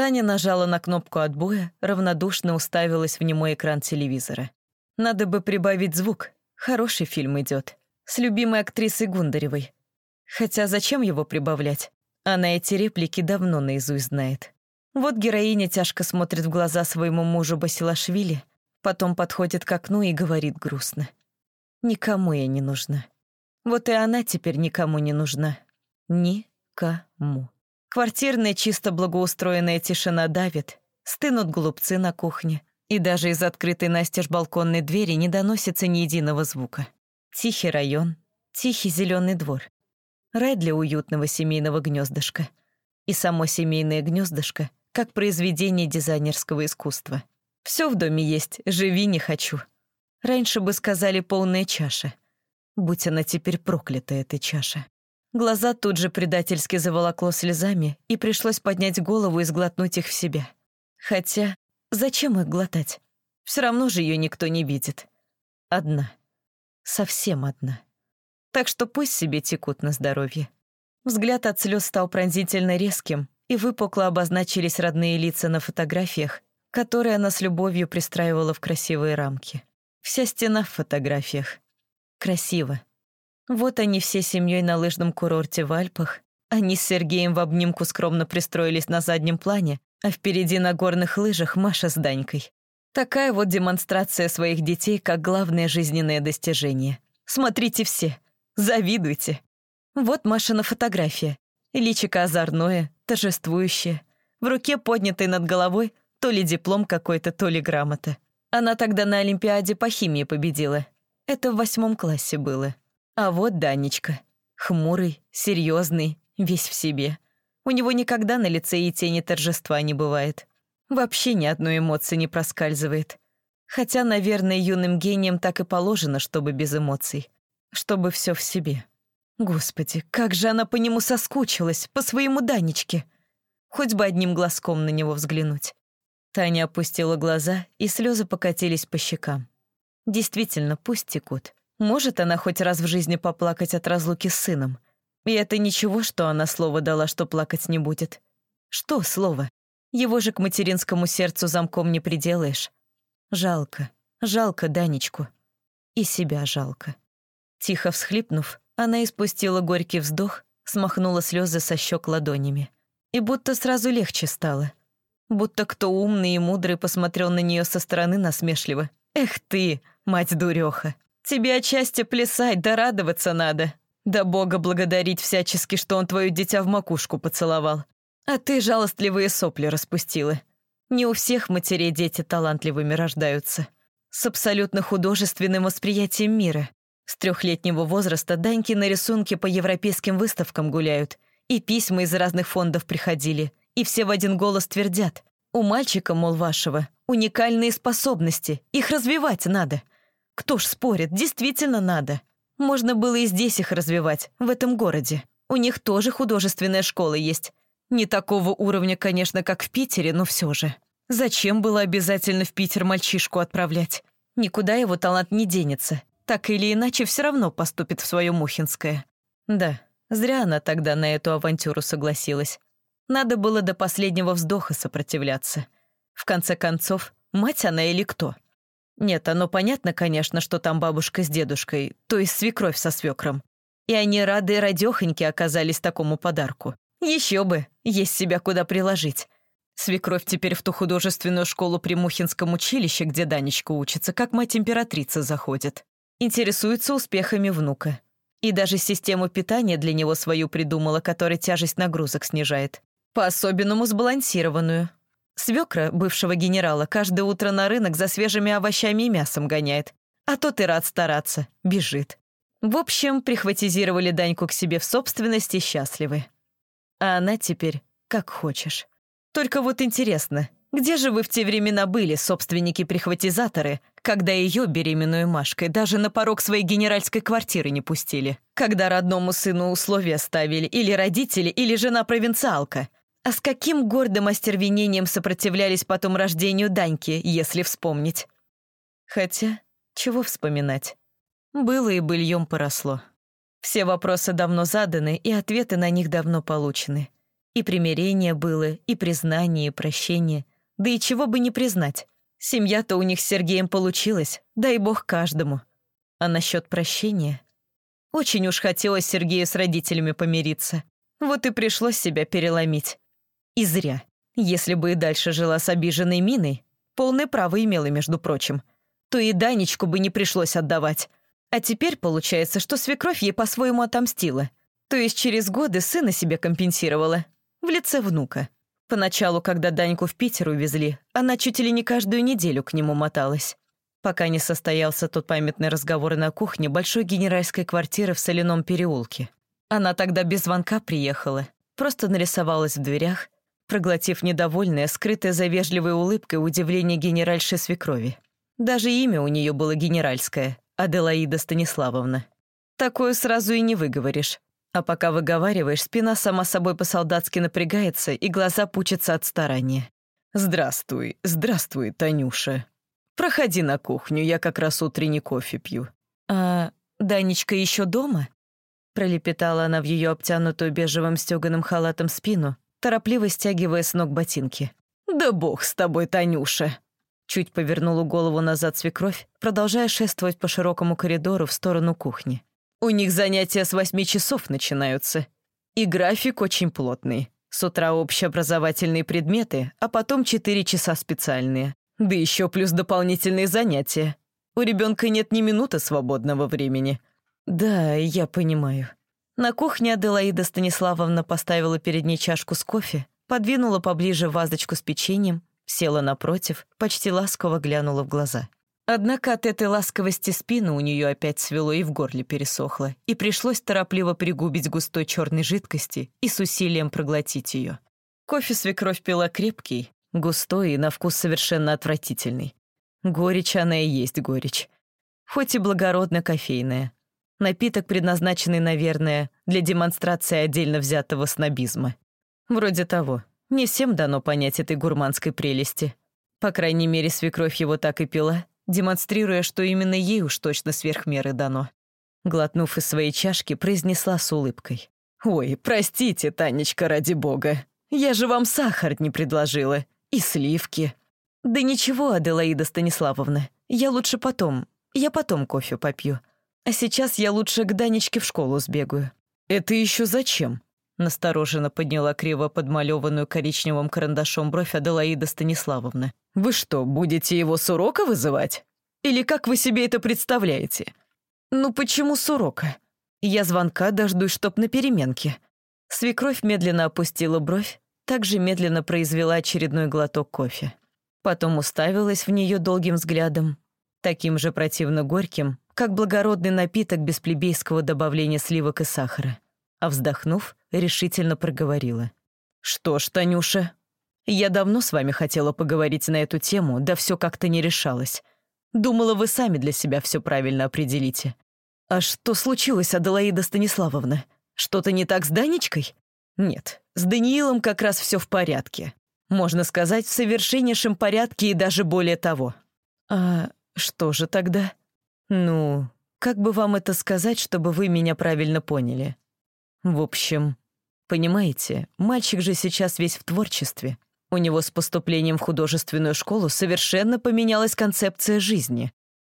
Таня нажала на кнопку отбоя, равнодушно уставилась в немой экран телевизора. Надо бы прибавить звук. Хороший фильм идет. С любимой актрисой Гундаревой. Хотя зачем его прибавлять? Она эти реплики давно наизусть знает. Вот героиня тяжко смотрит в глаза своему мужу Басилашвили, потом подходит к окну и говорит грустно. «Никому я не нужна». Вот и она теперь никому не нужна. Никому. Квартирная чисто благоустроенная тишина давит, стынут голубцы на кухне, и даже из открытой настежь балконной двери не доносится ни единого звука. Тихий район, тихий зеленый двор. Рай для уютного семейного гнездышка. И само семейное гнездышко как произведение дизайнерского искусства. Все в доме есть, живи не хочу. Раньше бы сказали полная чаша. Будь она теперь проклята, эта чаша. Глаза тут же предательски заволокло слезами, и пришлось поднять голову и сглотнуть их в себя. Хотя, зачем их глотать? Все равно же ее никто не видит. Одна. Совсем одна. Так что пусть себе текут на здоровье. Взгляд от слез стал пронзительно резким, и выпукло обозначились родные лица на фотографиях, которые она с любовью пристраивала в красивые рамки. Вся стена в фотографиях. Красиво. Вот они все семьей на лыжном курорте в Альпах. Они с Сергеем в обнимку скромно пристроились на заднем плане, а впереди на горных лыжах Маша с Данькой. Такая вот демонстрация своих детей как главное жизненное достижение. Смотрите все, завидуйте. Вот Машина фотография. Личико озорное, торжествующее. В руке поднятой над головой то ли диплом какой-то, то ли грамота. Она тогда на Олимпиаде по химии победила. Это в восьмом классе было. А вот Данечка. Хмурый, серьезный, весь в себе. У него никогда на лице и тени торжества не бывает. Вообще ни одной эмоции не проскальзывает. Хотя, наверное, юным гением так и положено, чтобы без эмоций. Чтобы все в себе. Господи, как же она по нему соскучилась, по своему Данечке. Хоть бы одним глазком на него взглянуть. Таня опустила глаза, и слезы покатились по щекам. Действительно, пусть текут. Может она хоть раз в жизни поплакать от разлуки с сыном? И это ничего, что она слово дала, что плакать не будет. Что слово? Его же к материнскому сердцу замком не приделаешь. Жалко, жалко Данечку. И себя жалко. Тихо всхлипнув, она испустила горький вздох, смахнула слезы со щек ладонями. И будто сразу легче стало. Будто кто умный и мудрый посмотрел на нее со стороны насмешливо. «Эх ты, мать дуреха!» Тебе отчасти плясать да радоваться надо. Да Бога благодарить всячески, что он твое дитя в макушку поцеловал. А ты жалостливые сопли распустила. Не у всех матерей дети талантливыми рождаются. С абсолютно художественным восприятием мира. С трехлетнего возраста Даньки на рисунке по европейским выставкам гуляют. И письма из разных фондов приходили. И все в один голос твердят. У мальчика, мол, вашего, уникальные способности. Их развивать надо. Кто ж спорит, действительно надо. Можно было и здесь их развивать, в этом городе. У них тоже художественная школа есть. Не такого уровня, конечно, как в Питере, но все же. Зачем было обязательно в Питер мальчишку отправлять? Никуда его талант не денется. Так или иначе, все равно поступит в свое Мухинское. Да, зря она тогда на эту авантюру согласилась. Надо было до последнего вздоха сопротивляться. В конце концов, мать она или кто? Нет, оно понятно, конечно, что там бабушка с дедушкой, то есть свекровь со свекром. И они рады и радёхоньки оказались такому подарку. Еще бы, есть себя куда приложить. Свекровь теперь в ту художественную школу при Мухинском училище, где Данечка учится, как мать императрица заходит. Интересуется успехами внука. И даже систему питания для него свою придумала, которая тяжесть нагрузок снижает. По-особенному сбалансированную. Свекра, бывшего генерала, каждое утро на рынок за свежими овощами и мясом гоняет. А тот и рад стараться, бежит. В общем, прихватизировали Даньку к себе в собственности счастливы. А она теперь как хочешь. Только вот интересно, где же вы в те времена были, собственники-прихватизаторы, когда ее, беременную Машкой, даже на порог своей генеральской квартиры не пустили? Когда родному сыну условия ставили или родители, или жена-провинциалка – а с каким гордым остервенением сопротивлялись потом рождению Даньки, если вспомнить? Хотя, чего вспоминать? Было и быльем поросло. Все вопросы давно заданы, и ответы на них давно получены. И примирение было, и признание, и прощение. Да и чего бы не признать. Семья-то у них с Сергеем получилась, дай бог каждому. А насчет прощения... Очень уж хотелось Сергею с родителями помириться. Вот и пришлось себя переломить. И зря. Если бы и дальше жила с обиженной Миной, полное право имела, между прочим, то и Данечку бы не пришлось отдавать. А теперь получается, что свекровь ей по-своему отомстила. То есть через годы сына себе компенсировала. В лице внука. Поначалу, когда Даньку в Питер увезли, она чуть ли не каждую неделю к нему моталась. Пока не состоялся тот памятный разговор на кухне большой генеральской квартиры в Соляном переулке. Она тогда без звонка приехала, просто нарисовалась в дверях, проглотив недовольное, скрытое за вежливой улыбкой удивление генеральши свекрови. Даже имя у нее было генеральское — Аделаида Станиславовна. Такое сразу и не выговоришь. А пока выговариваешь, спина сама собой по-солдатски напрягается, и глаза пучатся от старания. «Здравствуй, здравствуй, Танюша. Проходи на кухню, я как раз утренний кофе пью». «А Данечка еще дома?» Пролепетала она в ее обтянутую бежевым стеганым халатом спину, торопливо стягивая с ног ботинки. «Да бог с тобой, Танюша!» Чуть повернула голову назад свекровь, продолжая шествовать по широкому коридору в сторону кухни. У них занятия с восьми часов начинаются. И график очень плотный. С утра общеобразовательные предметы, а потом четыре часа специальные. Да еще плюс дополнительные занятия. У ребенка нет ни минуты свободного времени. Да, я понимаю. На кухне Аделаида Станиславовна поставила перед ней чашку с кофе, подвинула поближе вазочку с печеньем, села напротив, почти ласково глянула в глаза. Однако от этой ласковости спину у нее опять свело и в горле пересохло, и пришлось торопливо пригубить густой черной жидкости и с усилием проглотить ее. Кофе свекровь пила крепкий, густой и на вкус совершенно отвратительный. Горечь она и есть горечь. Хоть и благородно кофейная. Напиток, предназначенный, наверное, для демонстрации отдельно взятого снобизма. Вроде того. Не всем дано понять этой гурманской прелести. По крайней мере, свекровь его так и пила, демонстрируя, что именно ей уж точно сверх меры дано. Глотнув из своей чашки, произнесла с улыбкой. «Ой, простите, Танечка, ради бога. Я же вам сахар не предложила. И сливки». «Да ничего, Аделаида Станиславовна. Я лучше потом. Я потом кофе попью. А сейчас я лучше к Данечке в школу сбегаю». «Это еще зачем?» Настороженно подняла криво подмалеванную коричневым карандашом бровь Аделаида Станиславовна. «Вы что, будете его с урока вызывать? Или как вы себе это представляете?» «Ну почему с урока? Я звонка дождусь, чтоб на переменке». Свекровь медленно опустила бровь, также медленно произвела очередной глоток кофе. Потом уставилась в нее долгим взглядом, таким же противно горьким, как благородный напиток без плебейского добавления сливок и сахара а вздохнув, решительно проговорила. «Что ж, Танюша, я давно с вами хотела поговорить на эту тему, да все как-то не решалось. Думала, вы сами для себя все правильно определите. А что случилось, Аделаида Станиславовна? Что-то не так с Данечкой? Нет, с Даниилом как раз все в порядке. Можно сказать, в совершеннейшем порядке и даже более того. А что же тогда? Ну, как бы вам это сказать, чтобы вы меня правильно поняли? В общем, понимаете, мальчик же сейчас весь в творчестве. У него с поступлением в художественную школу совершенно поменялась концепция жизни.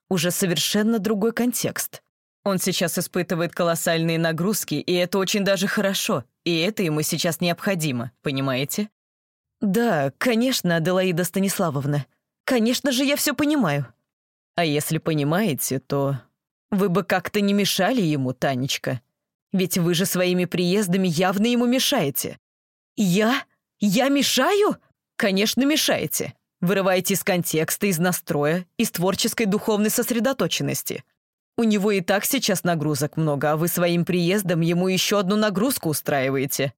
Уже совершенно другой контекст. Он сейчас испытывает колоссальные нагрузки, и это очень даже хорошо, и это ему сейчас необходимо, понимаете? Да, конечно, Аделаида Станиславовна. Конечно же, я все понимаю. А если понимаете, то вы бы как-то не мешали ему, Танечка. Ведь вы же своими приездами явно ему мешаете». «Я? Я мешаю?» «Конечно, мешаете. Вырываете из контекста, из настроя, из творческой духовной сосредоточенности. У него и так сейчас нагрузок много, а вы своим приездом ему еще одну нагрузку устраиваете».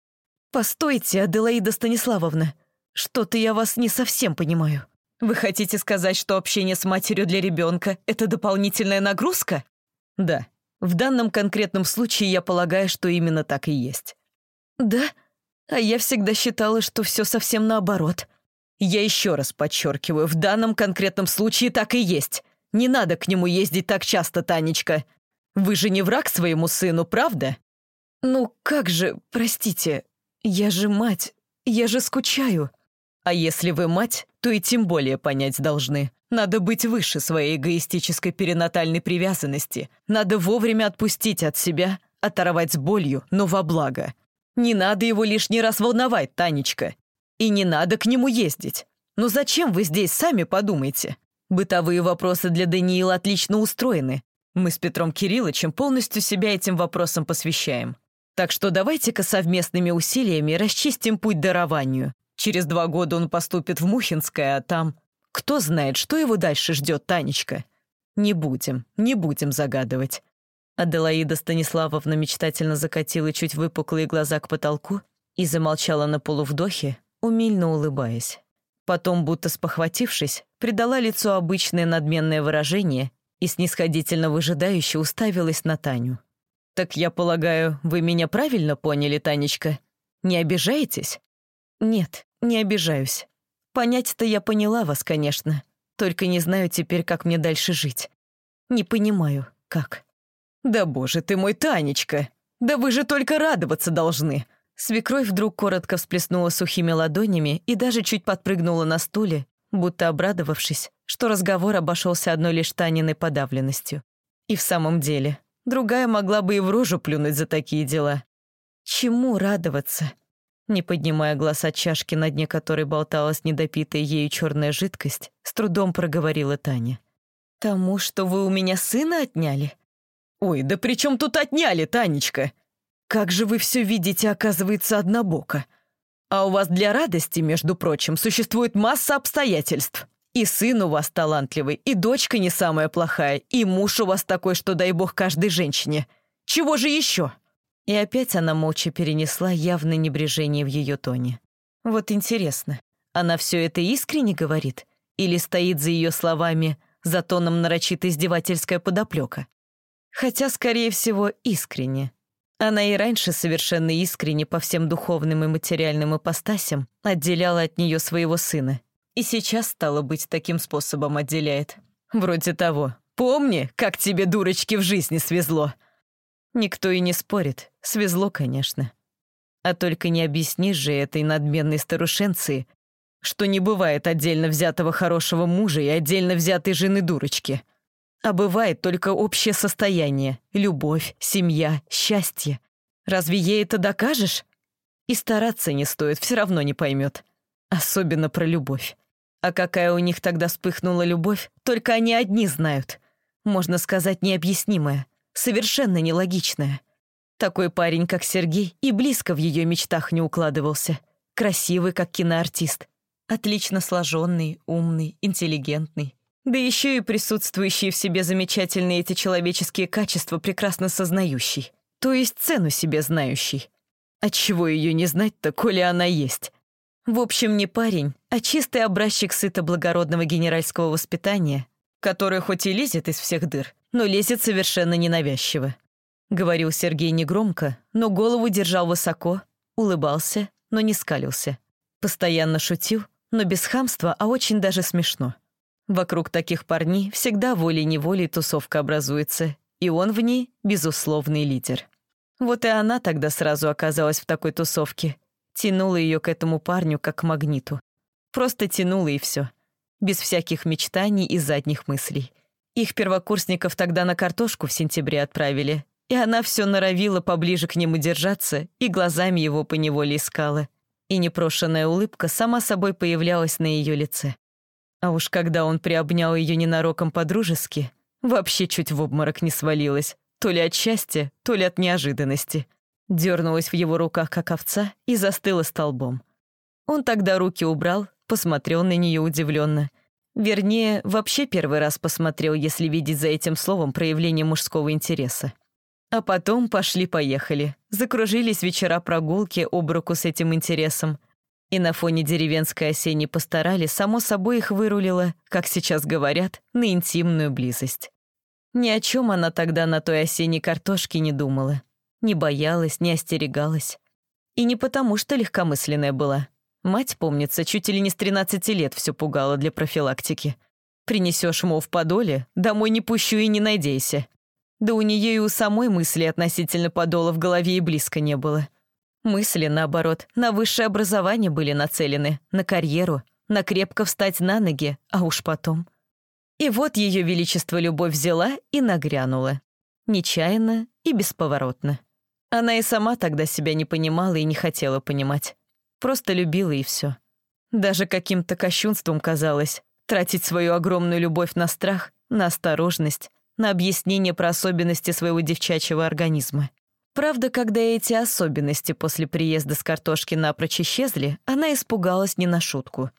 «Постойте, Аделаида Станиславовна, что-то я вас не совсем понимаю. Вы хотите сказать, что общение с матерью для ребенка — это дополнительная нагрузка?» «Да», в данном конкретном случае я полагаю, что именно так и есть. Да? А я всегда считала, что все совсем наоборот. Я еще раз подчеркиваю, в данном конкретном случае так и есть. Не надо к нему ездить так часто, Танечка. Вы же не враг своему сыну, правда? Ну как же, простите. Я же мать, я же скучаю. А если вы мать, то и тем более понять должны. Надо быть выше своей эгоистической перинатальной привязанности. Надо вовремя отпустить от себя, оторвать с болью, но во благо. Не надо его лишний раз волновать, Танечка. И не надо к нему ездить. Ну зачем вы здесь, сами подумайте? Бытовые вопросы для Даниила отлично устроены. Мы с Петром Кирилловичем полностью себя этим вопросам посвящаем. Так что давайте-ка совместными усилиями расчистим путь дарованию. Через два года он поступит в Мухинское, а там... Кто знает, что его дальше ждет, Танечка? Не будем, не будем загадывать. Аделаида Станиславовна мечтательно закатила чуть выпуклые глаза к потолку и замолчала на полувдохе, умильно улыбаясь. Потом, будто спохватившись, придала лицу обычное надменное выражение и снисходительно выжидающе уставилась на Таню. «Так я полагаю, вы меня правильно поняли, Танечка? Не обижаетесь?» «Нет, не обижаюсь. Понять-то я поняла вас, конечно. Только не знаю теперь, как мне дальше жить. Не понимаю, как. Да боже ты мой, Танечка! Да вы же только радоваться должны!» Свекровь вдруг коротко всплеснула сухими ладонями и даже чуть подпрыгнула на стуле, будто обрадовавшись, что разговор обошелся одной лишь Таниной подавленностью. И в самом деле, другая могла бы и в рожу плюнуть за такие дела. Чему радоваться? Не поднимая глаз от чашки, на дне которой болталась недопитая ею черная жидкость, с трудом проговорила Таня. «Тому, что вы у меня сына отняли?» «Ой, да при чем тут отняли, Танечка? Как же вы все видите, оказывается, однобоко. А у вас для радости, между прочим, существует масса обстоятельств. И сын у вас талантливый, и дочка не самая плохая, и муж у вас такой, что дай бог каждой женщине. Чего же еще?» И опять она молча перенесла явное небрежение в ее тоне. Вот интересно, она все это искренне говорит? Или стоит за ее словами, за тоном нарочито издевательская подоплека? Хотя, скорее всего, искренне. Она и раньше совершенно искренне по всем духовным и материальным ипостасям отделяла от нее своего сына. И сейчас, стало быть, таким способом отделяет. Вроде того. «Помни, как тебе, дурочки, в жизни свезло!» Никто и не спорит. Свезло, конечно. А только не объяснишь же этой надменной старушенции, что не бывает отдельно взятого хорошего мужа и отдельно взятой жены-дурочки. А бывает только общее состояние, любовь, семья, счастье. Разве ей это докажешь? И стараться не стоит, все равно не поймет. Особенно про любовь. А какая у них тогда вспыхнула любовь, только они одни знают. Можно сказать, необъяснимая совершенно нелогичная. Такой парень, как Сергей, и близко в ее мечтах не укладывался. Красивый, как киноартист. Отлично сложенный, умный, интеллигентный. Да еще и присутствующие в себе замечательные эти человеческие качества прекрасно сознающий. То есть цену себе знающий. Отчего ее не знать-то, коли она есть? В общем, не парень, а чистый образчик сыто благородного генеральского воспитания, который хоть и лезет из всех дыр, но лезет совершенно ненавязчиво. Говорил Сергей негромко, но голову держал высоко, улыбался, но не скалился. Постоянно шутил, но без хамства, а очень даже смешно. Вокруг таких парней всегда волей-неволей тусовка образуется, и он в ней безусловный лидер. Вот и она тогда сразу оказалась в такой тусовке. Тянула ее к этому парню как к магниту. Просто тянула и все. Без всяких мечтаний и задних мыслей. Их первокурсников тогда на картошку в сентябре отправили, и она все норовила поближе к нему держаться и глазами его поневоле искала. И непрошенная улыбка сама собой появлялась на ее лице. А уж когда он приобнял ее ненароком по-дружески, вообще чуть в обморок не свалилась, то ли от счастья, то ли от неожиданности. Дернулась в его руках, как овца, и застыла столбом. Он тогда руки убрал, посмотрел на нее удивленно — Вернее, вообще первый раз посмотрел, если видеть за этим словом проявление мужского интереса. А потом пошли-поехали. Закружились вечера прогулки об руку с этим интересом. И на фоне деревенской осенней постарали, само собой их вырулило, как сейчас говорят, на интимную близость. Ни о чем она тогда на той осенней картошке не думала. Не боялась, не остерегалась. И не потому, что легкомысленная была. Мать, помнится, чуть ли не с 13 лет все пугала для профилактики. Принесешь ему в подоле, домой не пущу и не надейся. Да у нее и у самой мысли относительно подола в голове и близко не было. Мысли, наоборот, на высшее образование были нацелены, на карьеру, на крепко встать на ноги, а уж потом. И вот ее величество любовь взяла и нагрянула. Нечаянно и бесповоротно. Она и сама тогда себя не понимала и не хотела понимать. Просто любила и все. Даже каким-то кощунством казалось тратить свою огромную любовь на страх, на осторожность, на объяснение про особенности своего девчачьего организма. Правда, когда эти особенности после приезда с картошки напрочь исчезли, она испугалась не на шутку.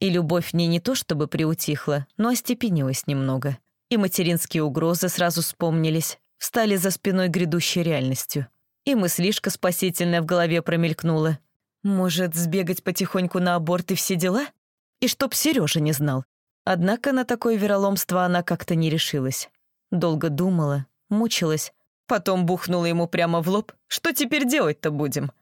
И любовь в ней не то чтобы приутихла, но остепенилась немного. И материнские угрозы сразу вспомнились, встали за спиной грядущей реальностью. И мыслишка спасительная в голове промелькнула. Может, сбегать потихоньку на аборт и все дела? И чтоб Сережа не знал. Однако на такое вероломство она как-то не решилась. Долго думала, мучилась, Потом бухнула ему прямо в лоб. «Что теперь делать-то будем?»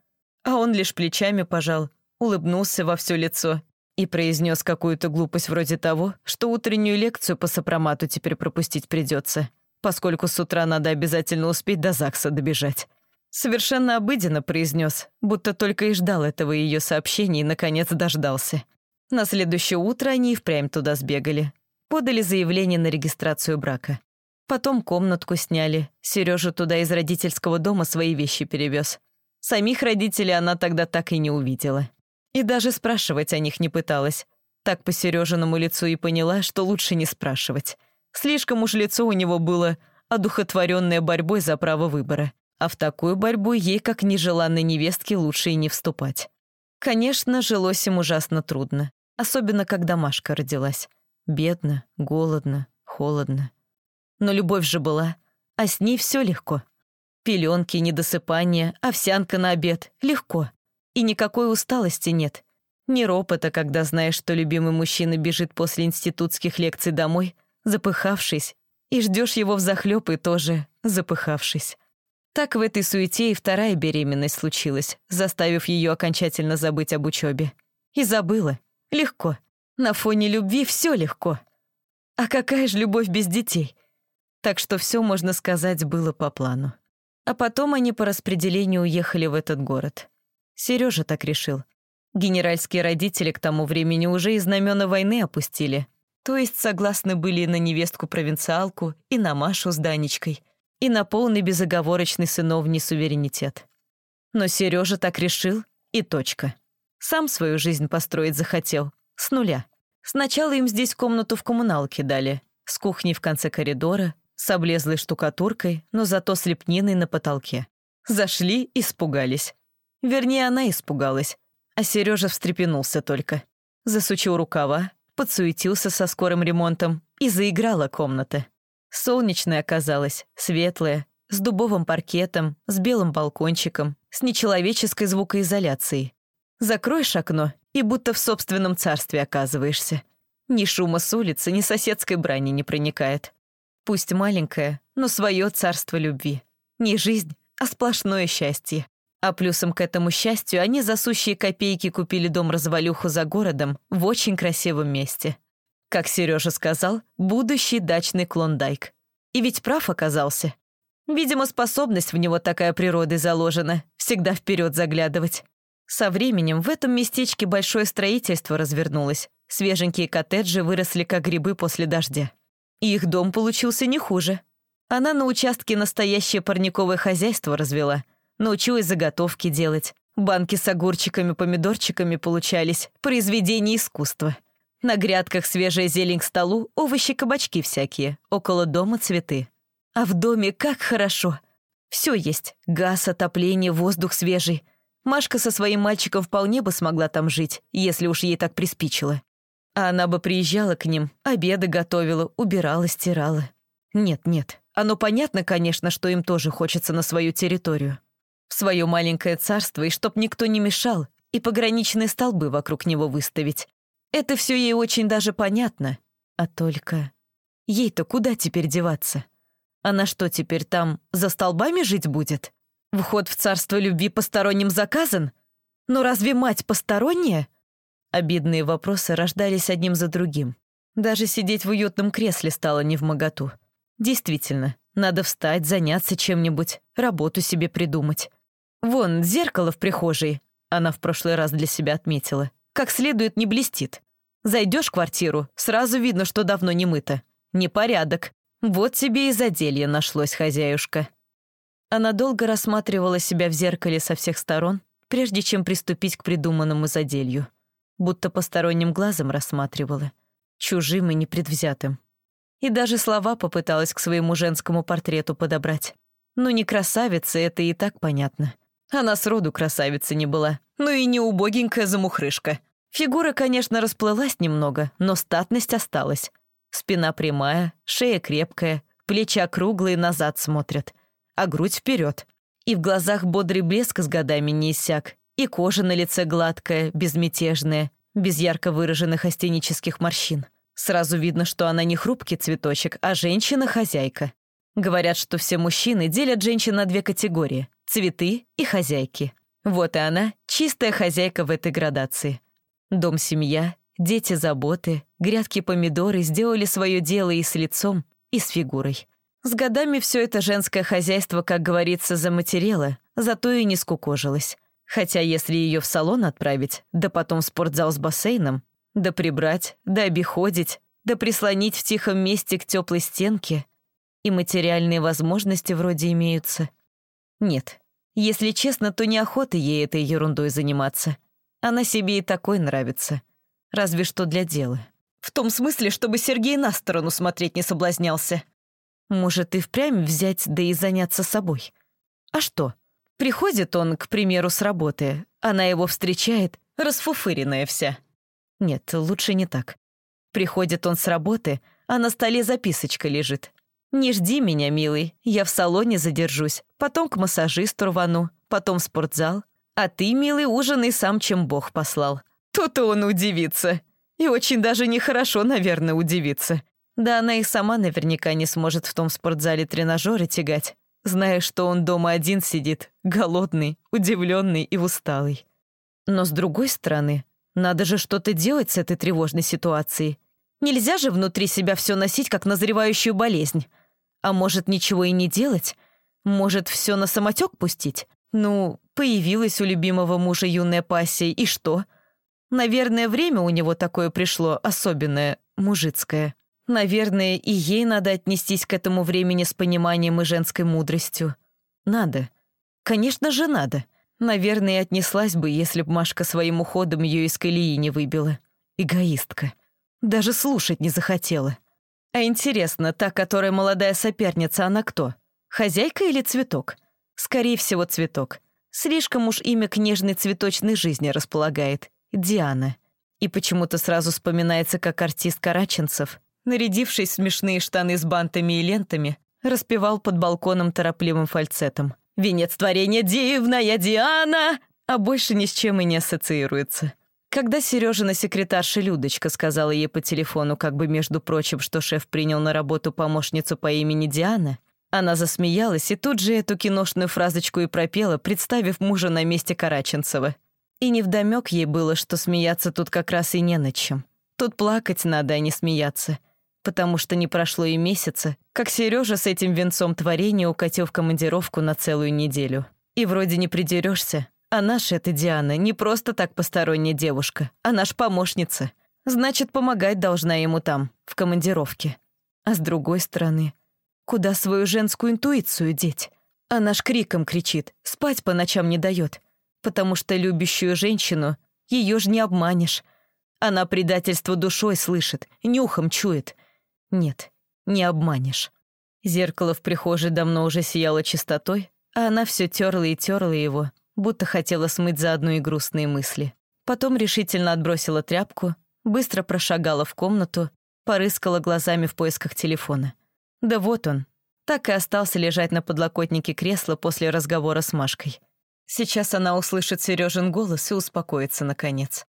А он лишь плечами пожал, улыбнулся во все лицо и произнес какую-то глупость вроде того, что утреннюю лекцию по сопромату теперь пропустить придется, поскольку с утра надо обязательно успеть до ЗАГСа добежать. Совершенно обыденно произнес, будто только и ждал этого ее сообщения и, наконец, дождался. На следующее утро они и впрямь туда сбегали. Подали заявление на регистрацию брака. Потом комнатку сняли. Сережа туда из родительского дома свои вещи перевез. Самих родителей она тогда так и не увидела. И даже спрашивать о них не пыталась. Так по Сережиному лицу и поняла, что лучше не спрашивать. Слишком уж лицо у него было одухотворенное борьбой за право выбора. А в такую борьбу ей, как нежеланной невестке, лучше и не вступать. Конечно, жилось им ужасно трудно. Особенно, когда Машка родилась. Бедно, голодно, холодно. Но любовь же была, а с ней все легко. Пеленки, недосыпание, овсянка на обед — легко. И никакой усталости нет. Ни ропота, когда знаешь, что любимый мужчина бежит после институтских лекций домой, запыхавшись, и ждешь его взахлеб и тоже запыхавшись. Так в этой суете и вторая беременность случилась, заставив ее окончательно забыть об учебе. И забыла. Легко. На фоне любви все легко. А какая же любовь без детей? Так что все, можно сказать, было по плану. А потом они по распределению уехали в этот город. Сережа так решил. Генеральские родители к тому времени уже и знамена войны опустили. То есть согласны были на невестку-провинциалку, и на Машу с Данечкой, и на полный безоговорочный сыновний суверенитет. Но Сережа так решил, и точка. Сам свою жизнь построить захотел. С нуля. Сначала им здесь комнату в коммуналке дали, с кухней в конце коридора, с облезлой штукатуркой, но зато с лепниной на потолке. Зашли, испугались. Вернее, она испугалась, а Сережа встрепенулся только. Засучил рукава, подсуетился со скорым ремонтом, и заиграла комната. Солнечная оказалась, светлая, с дубовым паркетом, с белым балкончиком, с нечеловеческой звукоизоляцией. Закроешь окно, и будто в собственном царстве оказываешься. Ни шума с улицы, ни соседской брани не проникает. Пусть маленькое, но свое царство любви. Не жизнь, а сплошное счастье. А плюсом к этому счастью они за сущие копейки купили дом-развалюху за городом в очень красивом месте. Как Сережа сказал, будущий дачный клондайк. И ведь прав оказался. Видимо, способность в него такая природой заложена, всегда вперед заглядывать. Со временем в этом местечке большое строительство развернулось. Свеженькие коттеджи выросли как грибы после дождя. И их дом получился не хуже. Она на участке настоящее парниковое хозяйство развела. Научилась заготовки делать. Банки с огурчиками, помидорчиками получались. Произведение искусства. На грядках свежая зелень к столу, овощи, кабачки всякие. Около дома цветы. А в доме как хорошо. Все есть. Газ, отопление, воздух свежий. Машка со своим мальчиком вполне бы смогла там жить, если уж ей так приспичило. А она бы приезжала к ним, обеды готовила, убирала, стирала. Нет, нет, оно понятно, конечно, что им тоже хочется на свою территорию. В свое маленькое царство, и чтоб никто не мешал, и пограничные столбы вокруг него выставить. Это все ей очень даже понятно. А только... Ей-то куда теперь деваться? Она что, теперь там за столбами жить будет? Вход в царство любви посторонним заказан? Но разве мать посторонняя? Обидные вопросы рождались одним за другим. Даже сидеть в уютном кресле стало не в моготу. Действительно, надо встать, заняться чем-нибудь, работу себе придумать. Вон, зеркало в прихожей, она в прошлый раз для себя отметила, как следует не блестит. Зайдешь в квартиру, сразу видно, что давно не мыто. Непорядок. Вот тебе и заделье нашлось, хозяюшка. Она долго рассматривала себя в зеркале со всех сторон, прежде чем приступить к придуманному заделью. Будто посторонним глазом рассматривала. Чужим и непредвзятым. И даже слова попыталась к своему женскому портрету подобрать. Ну, не красавица, это и так понятно. Она сроду красавица не была. Ну и не убогенькая замухрышка. Фигура, конечно, расплылась немного, но статность осталась. Спина прямая, шея крепкая, плечи округлые назад смотрят, а грудь вперед. И в глазах бодрый блеск с годами не иссяк, и кожа на лице гладкая, безмятежная, без ярко выраженных астенических морщин. Сразу видно, что она не хрупкий цветочек, а женщина-хозяйка. Говорят, что все мужчины делят женщин на две категории — цветы и хозяйки. Вот и она, чистая хозяйка в этой градации — Дом-семья, дети-заботы, грядки-помидоры сделали свое дело и с лицом, и с фигурой. С годами все это женское хозяйство, как говорится, заматерело, зато и не скукожилось. Хотя если ее в салон отправить, да потом в спортзал с бассейном, да прибрать, да обиходить, да прислонить в тихом месте к теплой стенке, и материальные возможности вроде имеются. Нет, если честно, то неохота ей этой ерундой заниматься. Она себе и такой нравится. Разве что для дела. В том смысле, чтобы Сергей на сторону смотреть не соблазнялся. Может, и впрямь взять, да и заняться собой. А что? Приходит он, к примеру, с работы. Она его встречает, расфуфыренная вся. Нет, лучше не так. Приходит он с работы, а на столе записочка лежит. «Не жди меня, милый, я в салоне задержусь, потом к массажисту рвану, потом в спортзал, а ты, милый, ужинай сам, чем Бог послал. То-то он удивится. И очень даже нехорошо, наверное, удивится. Да она и сама наверняка не сможет в том спортзале тренажеры тягать, зная, что он дома один сидит, голодный, удивленный и усталый. Но с другой стороны, надо же что-то делать с этой тревожной ситуацией. Нельзя же внутри себя все носить, как назревающую болезнь. А может, ничего и не делать? Может, все на самотек пустить? Ну, Появилась у любимого мужа юная пассия, и что? Наверное, время у него такое пришло, особенное, мужицкое. Наверное, и ей надо отнестись к этому времени с пониманием и женской мудростью. Надо. Конечно же, надо. Наверное, отнеслась бы, если б Машка своим уходом ее из колеи не выбила. Эгоистка. Даже слушать не захотела. А интересно, та, которая молодая соперница, она кто? Хозяйка или цветок? Скорее всего, цветок. Слишком уж имя к нежной цветочной жизни располагает. Диана. И почему-то сразу вспоминается как артист Караченцев, нарядившись в смешные штаны с бантами и лентами, распевал под балконом торопливым фальцетом. «Венец творения дивная Диана!» А больше ни с чем и не ассоциируется. Когда Сережина секретарша Людочка сказала ей по телефону, как бы между прочим, что шеф принял на работу помощницу по имени Диана, она засмеялась и тут же эту киношную фразочку и пропела, представив мужа на месте Караченцева. И невдомёк ей было, что смеяться тут как раз и не над чем. Тут плакать надо, а не смеяться. Потому что не прошло и месяца, как Сережа с этим венцом творения укатил в командировку на целую неделю. И вроде не придерешься, а наша эта Диана не просто так посторонняя девушка, а наш помощница. Значит, помогать должна ему там, в командировке. А с другой стороны, Куда свою женскую интуицию деть? Она ж криком кричит, спать по ночам не дает. Потому что любящую женщину ее ж не обманешь. Она предательство душой слышит, нюхом чует. Нет, не обманешь. Зеркало в прихожей давно уже сияло чистотой, а она все терла и терла его, будто хотела смыть заодно и грустные мысли. Потом решительно отбросила тряпку, быстро прошагала в комнату, порыскала глазами в поисках телефона. Да вот он. Так и остался лежать на подлокотнике кресла после разговора с Машкой. Сейчас она услышит Сережин голос и успокоится, наконец.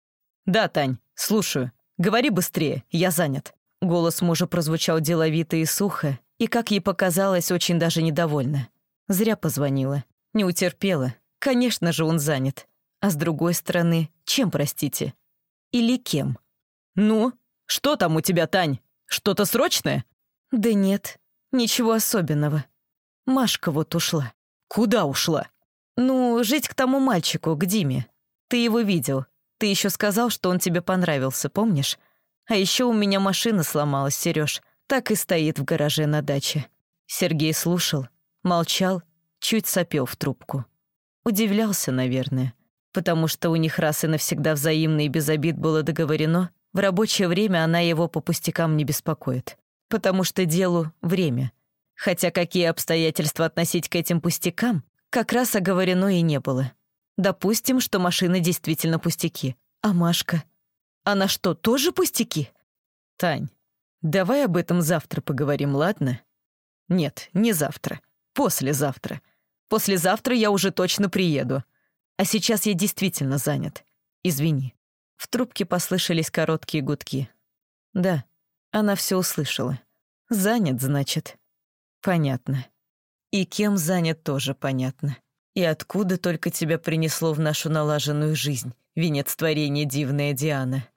«Да, Тань, слушаю. Говори быстрее, я занят». Голос мужа прозвучал деловито и сухо, и, как ей показалось, очень даже недовольно. Зря позвонила. Не утерпела. Конечно же, он занят. А с другой стороны, чем, простите? Или кем? «Ну, что там у тебя, Тань? Что-то срочное?» «Да нет, ничего особенного. Машка вот ушла». «Куда ушла?» Ну, жить к тому мальчику, к Диме. Ты его видел. Ты еще сказал, что он тебе понравился, помнишь? А еще у меня машина сломалась, Сереж. Так и стоит в гараже на даче. Сергей слушал, молчал, чуть сопел в трубку. Удивлялся, наверное, потому что у них раз и навсегда взаимно и без обид было договорено, в рабочее время она его по пустякам не беспокоит. Потому что делу время. Хотя какие обстоятельства относить к этим пустякам, как раз оговорено и не было. Допустим, что машины действительно пустяки. А Машка? Она что, тоже пустяки? Тань, давай об этом завтра поговорим, ладно? Нет, не завтра. Послезавтра. Послезавтра я уже точно приеду. А сейчас я действительно занят. Извини. В трубке послышались короткие гудки. Да, она все услышала. Занят, значит. Понятно. И кем занят тоже понятно. И откуда только тебя принесло в нашу налаженную жизнь, венец творения дивная Диана?